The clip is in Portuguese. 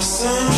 força.